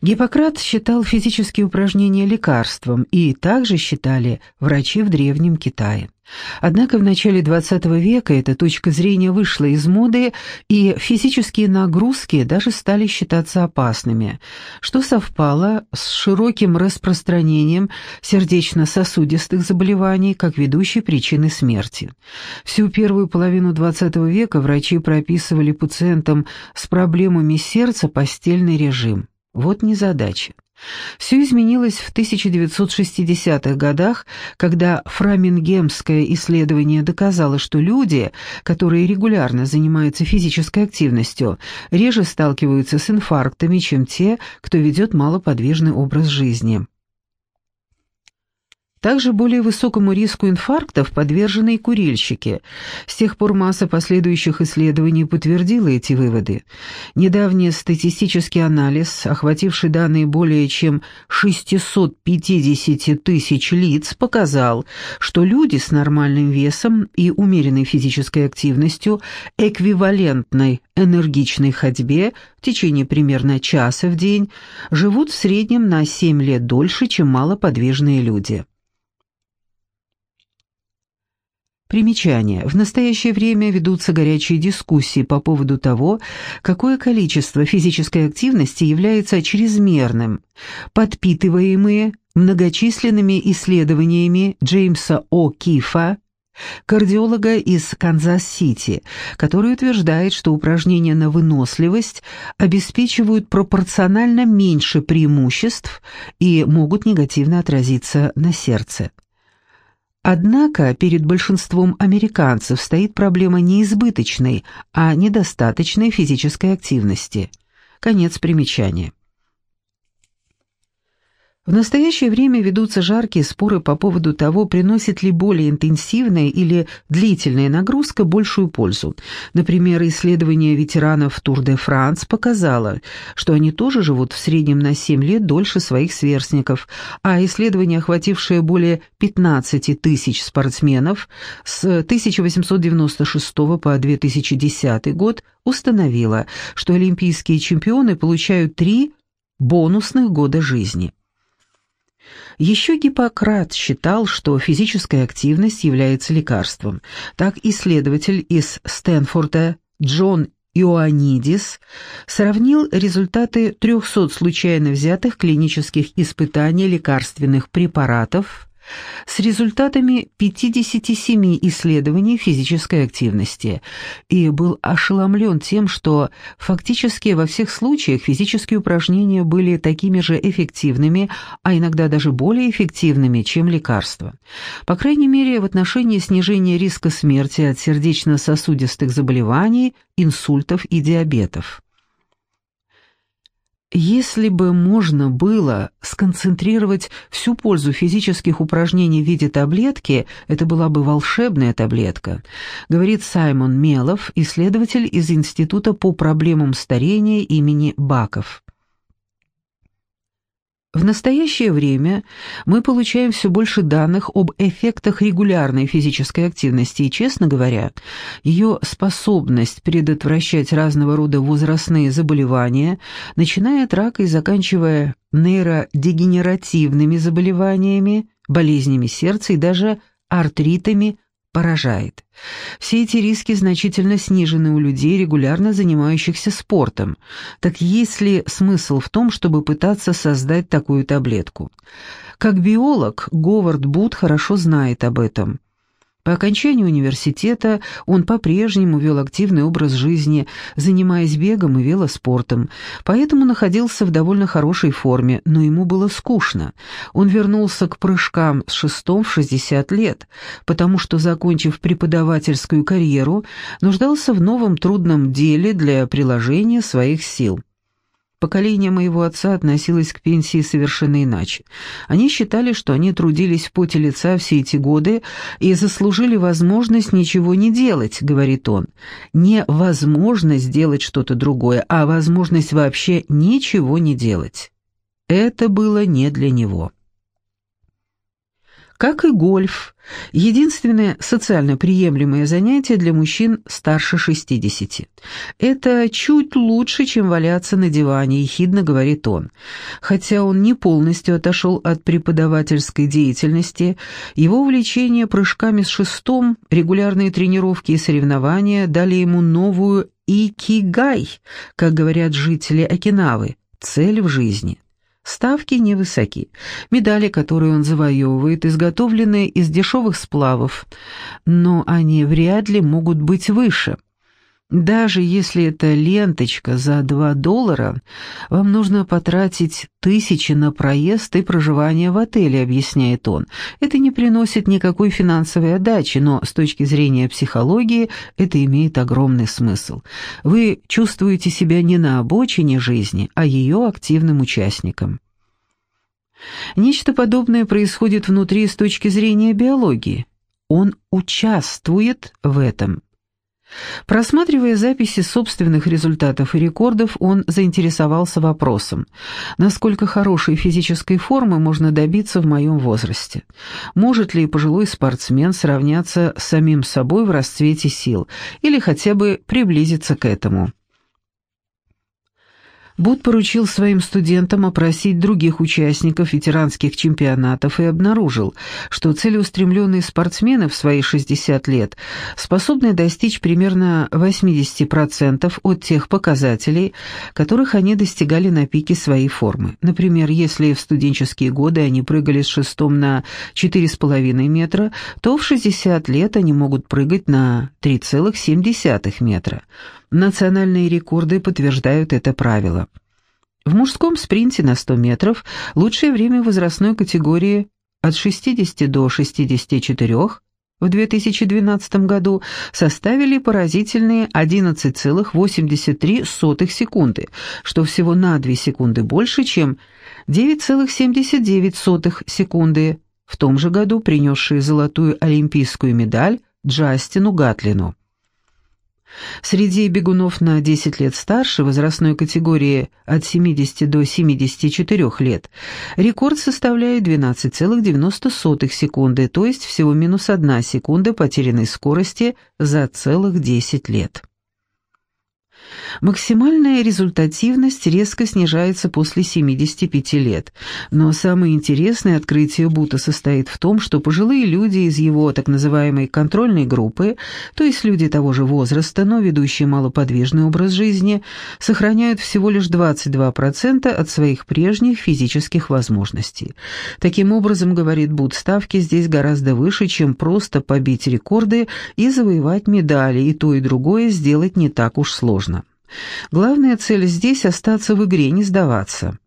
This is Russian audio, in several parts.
Гиппократ считал физические упражнения лекарством, и также считали врачи в Древнем Китае. Однако в начале XX века эта точка зрения вышла из моды, и физические нагрузки даже стали считаться опасными, что совпало с широким распространением сердечно-сосудистых заболеваний как ведущей причины смерти. Всю первую половину XX века врачи прописывали пациентам с проблемами сердца постельный режим. Вот незадача. Все изменилось в 1960-х годах, когда фрамингемское исследование доказало, что люди, которые регулярно занимаются физической активностью, реже сталкиваются с инфарктами, чем те, кто ведет малоподвижный образ жизни. Также более высокому риску инфарктов подвержены и курильщики. С тех пор масса последующих исследований подтвердила эти выводы. Недавний статистический анализ, охвативший данные более чем 650 тысяч лиц, показал, что люди с нормальным весом и умеренной физической активностью, эквивалентной энергичной ходьбе в течение примерно часа в день, живут в среднем на 7 лет дольше, чем малоподвижные люди. Примечание. В настоящее время ведутся горячие дискуссии по поводу того, какое количество физической активности является чрезмерным, подпитываемые многочисленными исследованиями Джеймса О. Кифа, кардиолога из Канзас-Сити, который утверждает, что упражнения на выносливость обеспечивают пропорционально меньше преимуществ и могут негативно отразиться на сердце. Однако перед большинством американцев стоит проблема не избыточной, а недостаточной физической активности. Конец примечания. В настоящее время ведутся жаркие споры по поводу того, приносит ли более интенсивная или длительная нагрузка большую пользу. Например, исследование ветеранов Тур де Франс показало, что они тоже живут в среднем на 7 лет дольше своих сверстников, а исследование, охватившее более 15 тысяч спортсменов с 1896 по 2010 год, установило, что олимпийские чемпионы получают три бонусных года жизни. Еще Гиппократ считал, что физическая активность является лекарством. Так исследователь из Стэнфорда Джон Иоаннидис сравнил результаты 300 случайно взятых клинических испытаний лекарственных препаратов с результатами 57 исследований физической активности и был ошеломлен тем, что фактически во всех случаях физические упражнения были такими же эффективными, а иногда даже более эффективными, чем лекарства. По крайней мере, в отношении снижения риска смерти от сердечно-сосудистых заболеваний, инсультов и диабетов. Если бы можно было сконцентрировать всю пользу физических упражнений в виде таблетки, это была бы волшебная таблетка, говорит Саймон Мелов, исследователь из Института по проблемам старения имени Баков. В настоящее время мы получаем все больше данных об эффектах регулярной физической активности, и, честно говоря, ее способность предотвращать разного рода возрастные заболевания, начиная от рака и заканчивая нейродегенеративными заболеваниями, болезнями сердца и даже артритами, поражает. Все эти риски значительно снижены у людей, регулярно занимающихся спортом. Так есть ли смысл в том, чтобы пытаться создать такую таблетку? Как биолог, Говард Бут хорошо знает об этом. По окончании университета он по-прежнему вел активный образ жизни, занимаясь бегом и велоспортом, поэтому находился в довольно хорошей форме, но ему было скучно. Он вернулся к прыжкам с шестом в 60 лет, потому что, закончив преподавательскую карьеру, нуждался в новом трудном деле для приложения своих сил. Поколение моего отца относилось к пенсии совершенно иначе. Они считали, что они трудились в поте лица все эти годы и заслужили возможность ничего не делать, говорит он. Не возможность сделать что-то другое, а возможность вообще ничего не делать. Это было не для него. Как и гольф, единственное социально приемлемое занятие для мужчин старше 60. Это чуть лучше, чем валяться на диване, ехидно говорит он. Хотя он не полностью отошел от преподавательской деятельности, его увлечение прыжками с шестом, регулярные тренировки и соревнования дали ему новую икигай, как говорят жители Окинавы, цель в жизни. Ставки невысоки. Медали, которые он завоевывает, изготовлены из дешевых сплавов, но они вряд ли могут быть выше. Даже если это ленточка за 2 доллара, вам нужно потратить тысячи на проезд и проживание в отеле, объясняет он. Это не приносит никакой финансовой отдачи, но с точки зрения психологии это имеет огромный смысл. Вы чувствуете себя не на обочине жизни, а ее активным участником. Нечто подобное происходит внутри с точки зрения биологии. Он участвует в этом. Просматривая записи собственных результатов и рекордов, он заинтересовался вопросом, насколько хорошей физической формы можно добиться в моем возрасте. Может ли пожилой спортсмен сравняться с самим собой в расцвете сил, или хотя бы приблизиться к этому? Буд поручил своим студентам опросить других участников ветеранских чемпионатов и обнаружил, что целеустремленные спортсмены в свои 60 лет способны достичь примерно 80% от тех показателей, которых они достигали на пике своей формы. Например, если в студенческие годы они прыгали с шестом на 4,5 метра, то в 60 лет они могут прыгать на 3,7 метра. Национальные рекорды подтверждают это правило. В мужском спринте на 100 метров лучшее время возрастной категории от 60 до 64 в 2012 году составили поразительные 11,83 секунды, что всего на 2 секунды больше, чем 9,79 секунды в том же году принесшие золотую олимпийскую медаль Джастину Гатлину. Среди бегунов на 10 лет старше, возрастной категории от 70 до 74 лет, рекорд составляет 12,90 секунды, то есть всего минус 1 секунда потерянной скорости за целых 10 лет. Максимальная результативность резко снижается после 75 лет, но самое интересное открытие Бута состоит в том, что пожилые люди из его так называемой контрольной группы, то есть люди того же возраста, но ведущие малоподвижный образ жизни, сохраняют всего лишь 22% от своих прежних физических возможностей. Таким образом, говорит Бут, ставки здесь гораздо выше, чем просто побить рекорды и завоевать медали, и то и другое сделать не так уж сложно. Главная цель здесь — остаться в игре, не сдаваться.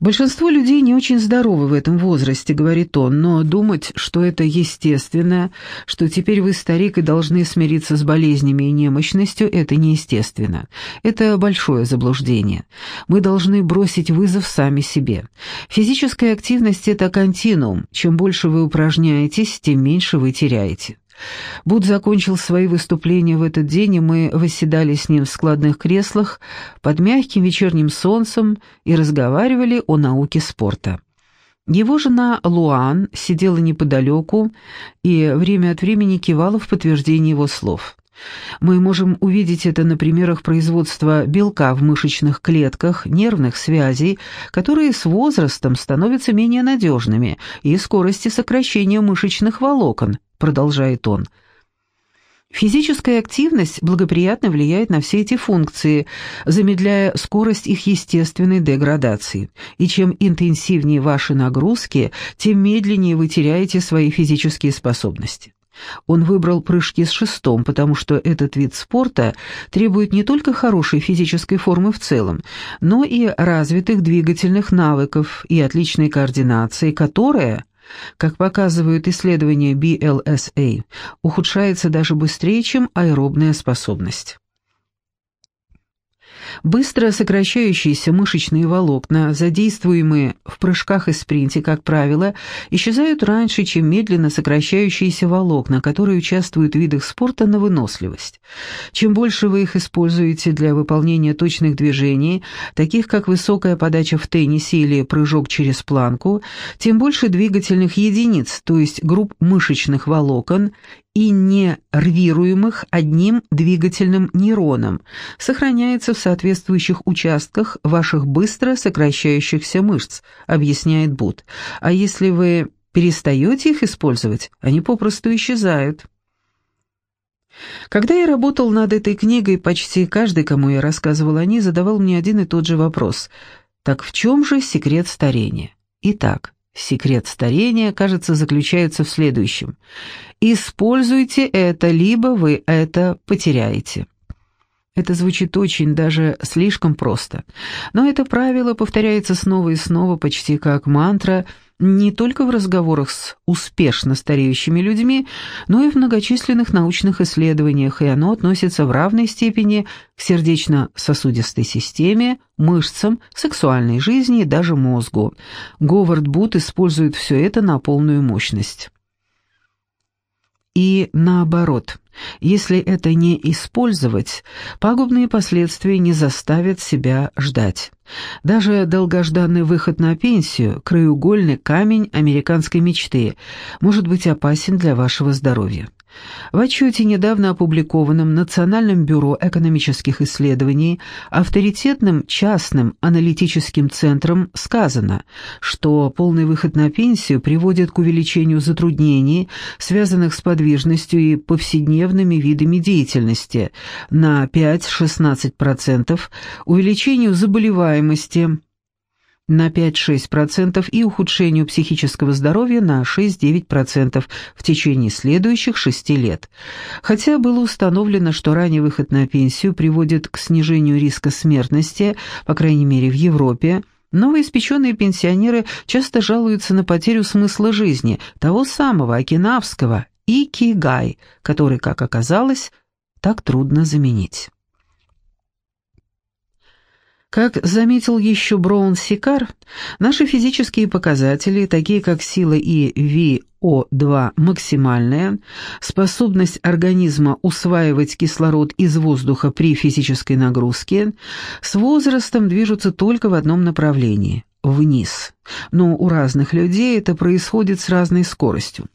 «Большинство людей не очень здоровы в этом возрасте», — говорит он, «но думать, что это естественно, что теперь вы старик и должны смириться с болезнями и немощностью, это неестественно. Это большое заблуждение. Мы должны бросить вызов сами себе. Физическая активность — это континуум. Чем больше вы упражняетесь, тем меньше вы теряете. Буд закончил свои выступления в этот день, и мы восседали с ним в складных креслах под мягким вечерним солнцем и разговаривали о науке спорта. Его жена Луан сидела неподалеку и время от времени кивала в подтверждение его слов. Мы можем увидеть это на примерах производства белка в мышечных клетках, нервных связей, которые с возрастом становятся менее надежными, и скорости сокращения мышечных волокон, продолжает он. Физическая активность благоприятно влияет на все эти функции, замедляя скорость их естественной деградации. И чем интенсивнее ваши нагрузки, тем медленнее вы теряете свои физические способности. Он выбрал прыжки с шестом, потому что этот вид спорта требует не только хорошей физической формы в целом, но и развитых двигательных навыков и отличной координации, которая, как показывают исследования BLSA, ухудшается даже быстрее, чем аэробная способность. Быстро сокращающиеся мышечные волокна, задействуемые в прыжках и спринте, как правило, исчезают раньше, чем медленно сокращающиеся волокна, которые участвуют в видах спорта на выносливость. Чем больше вы их используете для выполнения точных движений, таких как высокая подача в теннисе или прыжок через планку, тем больше двигательных единиц, то есть групп мышечных волокон и нервируемых одним двигательным нейроном, сохраняется в соответствующих участках ваших быстро сокращающихся мышц, объясняет Бут. А если вы перестаете их использовать, они попросту исчезают. Когда я работал над этой книгой, почти каждый, кому я рассказывал о ней, задавал мне один и тот же вопрос. Так в чем же секрет старения? Итак, Секрет старения, кажется, заключается в следующем. Используйте это, либо вы это потеряете. Это звучит очень даже слишком просто. Но это правило повторяется снова и снова, почти как мантра – не только в разговорах с успешно стареющими людьми, но и в многочисленных научных исследованиях, и оно относится в равной степени к сердечно-сосудистой системе, мышцам, сексуальной жизни и даже мозгу. Говард Бут использует все это на полную мощность. И наоборот, если это не использовать, пагубные последствия не заставят себя ждать. Даже долгожданный выход на пенсию, краеугольный камень американской мечты, может быть опасен для вашего здоровья. В отчете, недавно опубликованном Национальным бюро экономических исследований, авторитетным частным аналитическим центром сказано, что полный выход на пенсию приводит к увеличению затруднений, связанных с подвижностью и повседневными видами деятельности, на 5-16%, увеличению заболеваемости, на 5-6% и ухудшению психического здоровья на 6-9% в течение следующих 6 лет. Хотя было установлено, что ранний выход на пенсию приводит к снижению риска смертности, по крайней мере в Европе, Новоиспеченные пенсионеры часто жалуются на потерю смысла жизни, того самого окинавского икигай, который, как оказалось, так трудно заменить. Как заметил еще Броун Сикар, наши физические показатели, такие как сила и ВО2 максимальная, способность организма усваивать кислород из воздуха при физической нагрузке, с возрастом движутся только в одном направлении вниз. Но у разных людей это происходит с разной скоростью.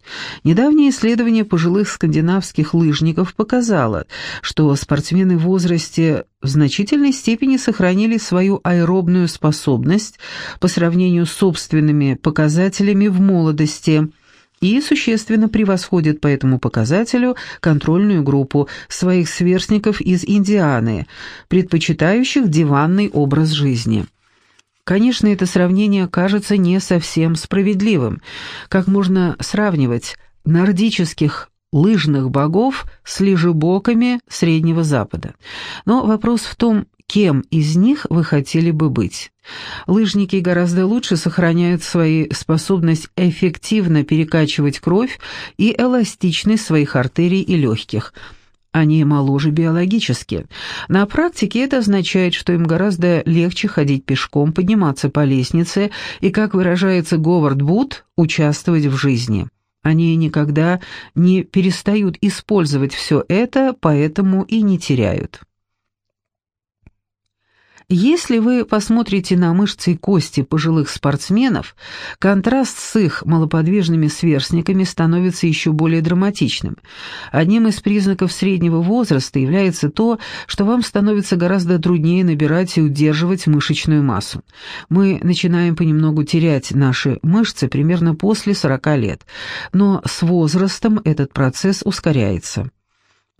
Недавнее исследование пожилых скандинавских лыжников показало, что спортсмены в возрасте в значительной степени сохранили свою аэробную способность по сравнению с собственными показателями в молодости и существенно превосходят по этому показателю контрольную группу своих сверстников из Индианы, предпочитающих диванный образ жизни. Конечно, это сравнение кажется не совсем справедливым. Как можно сравнивать нордических лыжных богов с лежебоками Среднего Запада? Но вопрос в том, кем из них вы хотели бы быть. Лыжники гораздо лучше сохраняют свои способность эффективно перекачивать кровь и эластичность своих артерий и легких – они моложе биологически. На практике это означает, что им гораздо легче ходить пешком, подниматься по лестнице и, как выражается Говард Бут, участвовать в жизни. Они никогда не перестают использовать все это, поэтому и не теряют. Если вы посмотрите на мышцы и кости пожилых спортсменов, контраст с их малоподвижными сверстниками становится еще более драматичным. Одним из признаков среднего возраста является то, что вам становится гораздо труднее набирать и удерживать мышечную массу. Мы начинаем понемногу терять наши мышцы примерно после 40 лет, но с возрастом этот процесс ускоряется.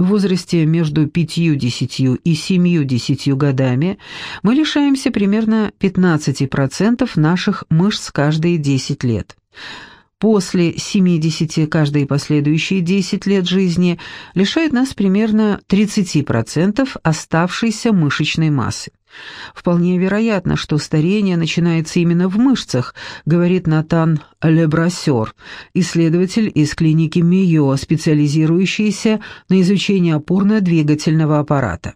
В возрасте между 50 и 70 годами мы лишаемся примерно 15% наших мышц каждые 10 лет. После 70 каждые последующие 10 лет жизни лишает нас примерно 30% оставшейся мышечной массы. Вполне вероятно, что старение начинается именно в мышцах, говорит Натан Лебрасер, исследователь из клиники Мио, специализирующийся на изучении опорно-двигательного аппарата.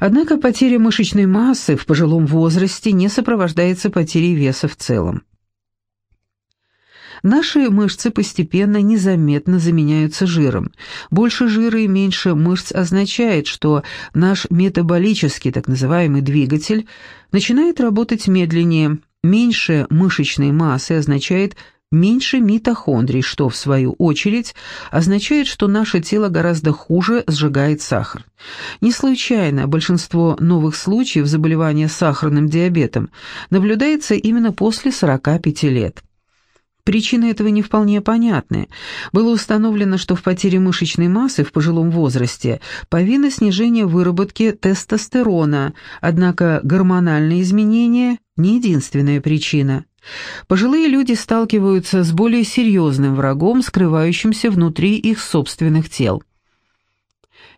Однако потеря мышечной массы в пожилом возрасте не сопровождается потерей веса в целом. Наши мышцы постепенно, незаметно заменяются жиром. Больше жира и меньше мышц означает, что наш метаболический, так называемый двигатель, начинает работать медленнее. Меньше мышечной массы означает меньше митохондрий, что, в свою очередь, означает, что наше тело гораздо хуже сжигает сахар. Не случайно большинство новых случаев заболевания сахарным диабетом наблюдается именно после 45 лет. Причины этого не вполне понятны. Было установлено, что в потере мышечной массы в пожилом возрасте повинно снижение выработки тестостерона, однако гормональные изменения – не единственная причина. Пожилые люди сталкиваются с более серьезным врагом, скрывающимся внутри их собственных тел –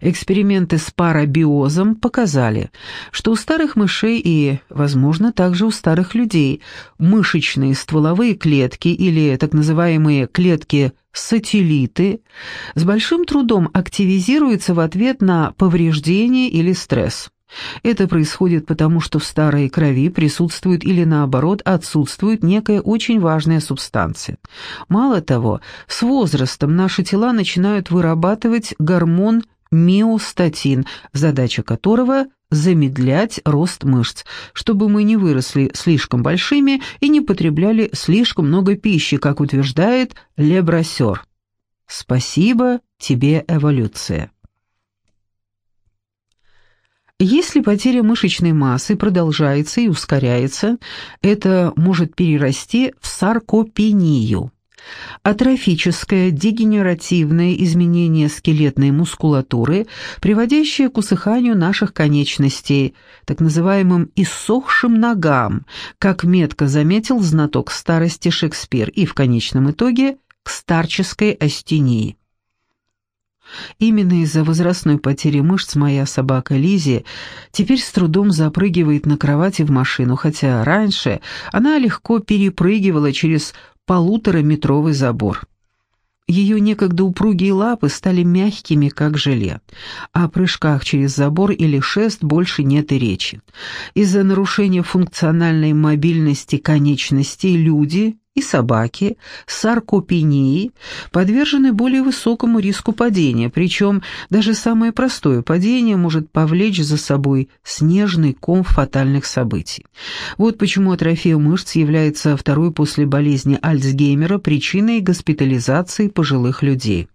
Эксперименты с парабиозом показали, что у старых мышей и, возможно, также у старых людей мышечные стволовые клетки или так называемые клетки-сателлиты с большим трудом активизируются в ответ на повреждение или стресс. Это происходит потому, что в старой крови присутствует или наоборот отсутствует некая очень важная субстанция. Мало того, с возрастом наши тела начинают вырабатывать гормон миостатин, задача которого – замедлять рост мышц, чтобы мы не выросли слишком большими и не потребляли слишком много пищи, как утверждает Лебрасер. Спасибо тебе, эволюция. Если потеря мышечной массы продолжается и ускоряется, это может перерасти в саркопению. Атрофическое дегенеративное изменение скелетной мускулатуры, приводящее к усыханию наших конечностей, так называемым «иссохшим ногам», как метко заметил знаток старости Шекспир, и в конечном итоге к старческой астении. Именно из-за возрастной потери мышц моя собака Лизи теперь с трудом запрыгивает на кровати в машину, хотя раньше она легко перепрыгивала через полутораметровый забор. Ее некогда упругие лапы стали мягкими, как желе. О прыжках через забор или шест больше нет и речи. Из-за нарушения функциональной мобильности конечностей люди и собаки с саркопенией подвержены более высокому риску падения, причем даже самое простое падение может повлечь за собой снежный ком фатальных событий. Вот почему атрофия мышц является второй после болезни Альцгеймера причиной госпитализации пожилых людей.